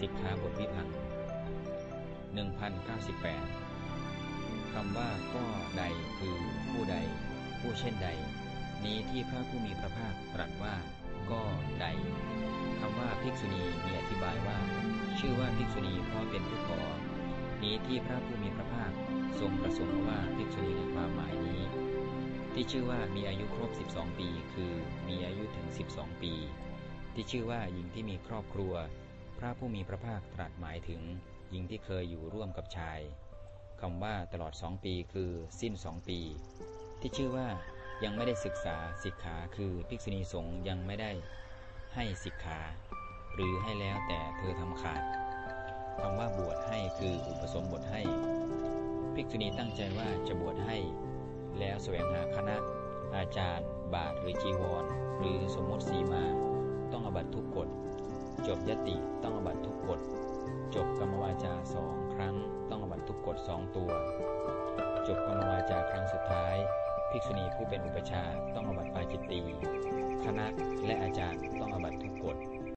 สิกขาบทวิพังค์1098 คำว่าก็ใดคือผู้ใด ผู้เช่นใด นี้ที่พระผู้มีพระภาคตรัสว่า ก็ใดคำว่าภิกษุณีมีอธิบายว่า ชื่อว่าภิกษุณีเพราะเป็นผู้ขอ นี้ที่พระผู้มีพระภาคทรงประสงค์ว่าภิกษุณีในความหมายนี้ ที่ชื่อว่ามีอายุครบ 12 ปี คือมีอายุถึง 12 ปี ที่ชื่อว่าหญิงที่มีครอบครัว พระผู้มีพระภาคตรัสหมายถึงหญิงที่เคยอยู่ร่วมกับชายคำว่าตลอดสองปีคือสิ้นสองปี ที่ชื่อว่ายังไม่ได้ศึกษาสิกขาคือภิกษุณีสงฆ์ยังไม่ได้ให้สิกขา หรือให้แล้วแต่เธอทำขาดคำว่าบวชให้คืออุปสมบทให้ ภิกษุณีตั้งใจว่าจะบวชให้ แล้วแสวงหาคณะ อาจารย์ บาทหรือจีวร หรือสมมติสีมา จบยติต้องอบัตทุกกฎ จบกรรมวาจาสองครั้งต้องอบัตทุกกฎสองตัว จบกรรมวาจาครั้งสุดท้าย ภิกษุณีผู้เป็นอุปชาต้องอบัตปาจิตตีคณะและอาจารย์